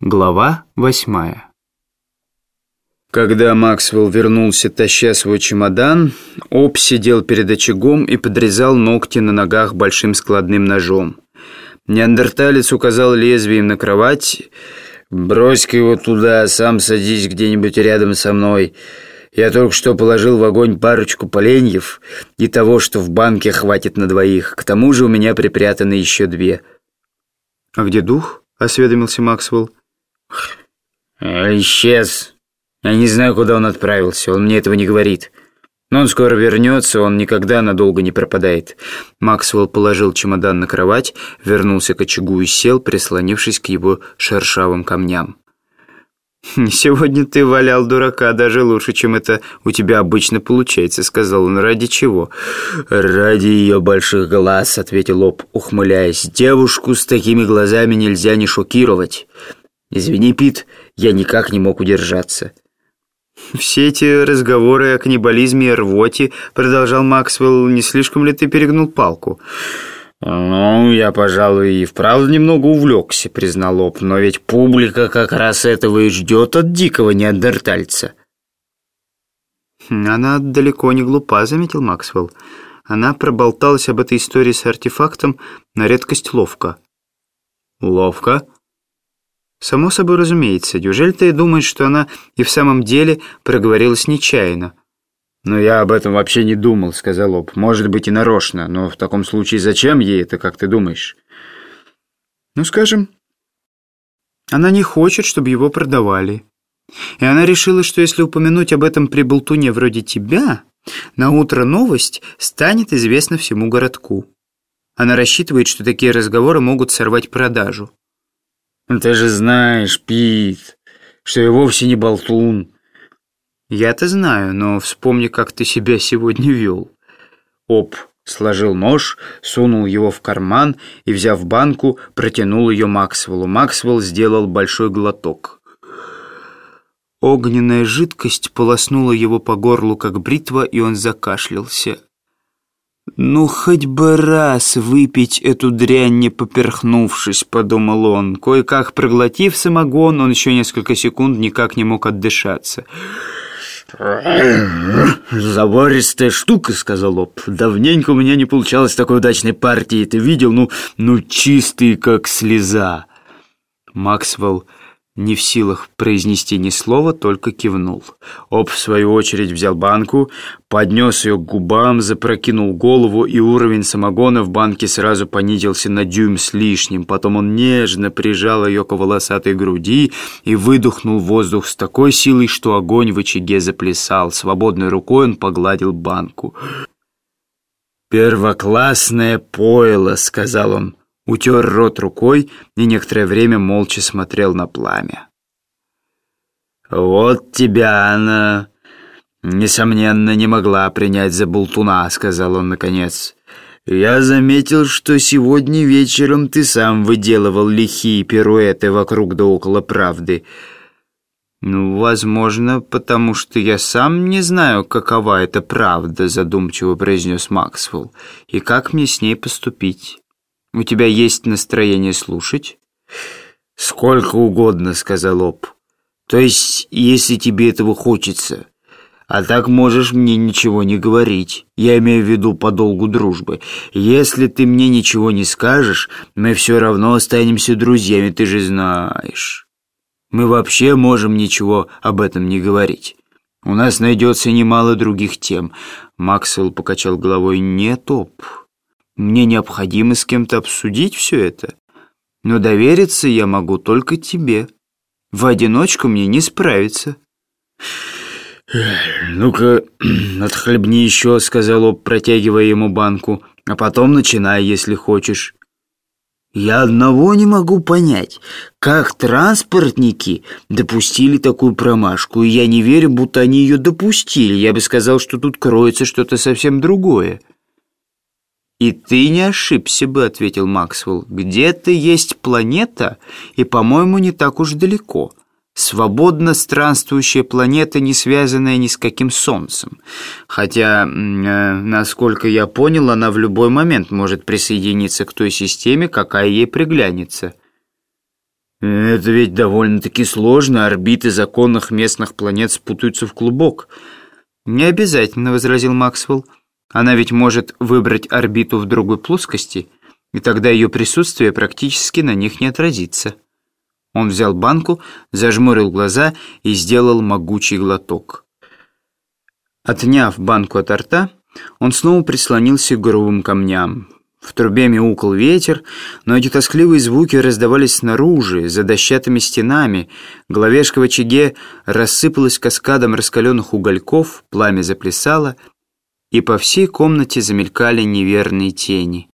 Глава восьмая Когда Максвелл вернулся, таща свой чемодан, Об сидел перед очагом и подрезал ногти на ногах большим складным ножом. Неандерталец указал лезвием на кровать. «Брось-ка его туда, сам садись где-нибудь рядом со мной. Я только что положил в огонь парочку поленьев и того, что в банке хватит на двоих. К тому же у меня припрятаны еще две». «А где дух?» — осведомился Максвелл. «Исчез. Я не знаю, куда он отправился. Он мне этого не говорит. Но он скоро вернется, он никогда надолго не пропадает». Максвелл положил чемодан на кровать, вернулся к очагу и сел, прислонившись к его шершавым камням. «Сегодня ты валял дурака даже лучше, чем это у тебя обычно получается», — сказал он. «Ради чего?» «Ради ее больших глаз», — ответил Об, ухмыляясь. «Девушку с такими глазами нельзя не шокировать. «Извини, Пит, я никак не мог удержаться». «Все эти разговоры о каннибализме и рвоте», — продолжал Максвелл, — «не слишком ли ты перегнул палку?» «Ну, я, пожалуй, и вправду немного увлекся», — признал Об, «но ведь публика как раз этого и ждет от дикого неандертальца». «Она далеко не глупа», — заметил Максвелл. Она проболталась об этой истории с артефактом на редкость ловко. «Ловко?» Само собой разумеется. Неужели ты думаешь, что она и в самом деле проговорилась нечаянно? «Но я об этом вообще не думал», — сказал Об. «Может быть и нарочно, но в таком случае зачем ей это, как ты думаешь?» «Ну, скажем, она не хочет, чтобы его продавали. И она решила, что если упомянуть об этом при болтуне вроде тебя, на утро новость станет известна всему городку. Она рассчитывает, что такие разговоры могут сорвать продажу. «Ты же знаешь, Пит, что я вовсе не болтун». «Я-то знаю, но вспомни, как ты себя сегодня вел». Оп сложил нож, сунул его в карман и, взяв банку, протянул ее Максвеллу. Максвелл сделал большой глоток. Огненная жидкость полоснула его по горлу, как бритва, и он закашлялся. «Ну, хоть бы раз выпить эту дрянь, не поперхнувшись», — подумал он. Кое-как проглотив самогон, он еще несколько секунд никак не мог отдышаться. «Забористая штука», — сказал Оп. «Давненько у меня не получалось такой удачной партии. Ты видел? Ну, ну чистый, как слеза». Максвелл не в силах произнести ни слова, только кивнул. Об, в свою очередь, взял банку, поднес ее к губам, запрокинул голову, и уровень самогона в банке сразу понизился на дюйм с лишним. Потом он нежно прижал ее к волосатой груди и выдохнул воздух с такой силой, что огонь в очаге заплясал. Свободной рукой он погладил банку. «Первоклассное пойло», — сказал он утер рот рукой и некоторое время молча смотрел на пламя. «Вот тебя она, несомненно, не могла принять за болтуна», — сказал он наконец. «Я заметил, что сегодня вечером ты сам выделывал лихие пируэты вокруг да около правды». «Ну, возможно, потому что я сам не знаю, какова эта правда», задумчиво произнес Максвелл, «и как мне с ней поступить». У тебя есть настроение слушать?» «Сколько угодно», — сказал Об. «То есть, если тебе этого хочется. А так можешь мне ничего не говорить. Я имею в виду по долгу дружбы. Если ты мне ничего не скажешь, мы все равно останемся друзьями, ты же знаешь. Мы вообще можем ничего об этом не говорить. У нас найдется немало других тем». Максвелл покачал головой. «Нет, Об». Мне необходимо с кем-то обсудить все это. Но довериться я могу только тебе. В одиночку мне не справиться». «Ну-ка, отхлебни еще», — сказал Об, протягивая ему банку. «А потом начинай, если хочешь». «Я одного не могу понять, как транспортники допустили такую промашку, и я не верю, будто они ее допустили. Я бы сказал, что тут кроется что-то совсем другое». «И ты не ошибся бы», — ответил Максвелл. «Где-то есть планета, и, по-моему, не так уж далеко. Свободно странствующая планета, не связанная ни с каким Солнцем. Хотя, э, насколько я понял, она в любой момент может присоединиться к той системе, какая ей приглянется». Это ведь довольно-таки сложно, орбиты законных местных планет спутаются в клубок. Не обязательно, возразил Максвелл. Она ведь может выбрать орбиту в другой плоскости, и тогда ее присутствие практически на них не отразится. Он взял банку, зажмурил глаза и сделал могучий глоток. Отняв банку от рта, он снова прислонился к грубым камням. В трубе мяукал ветер, но эти тоскливые звуки раздавались снаружи, за дощатыми стенами. Головешка в очаге рассыпалась каскадом раскаленных угольков, пламя заплясало, и по всей комнате замелькали неверные тени.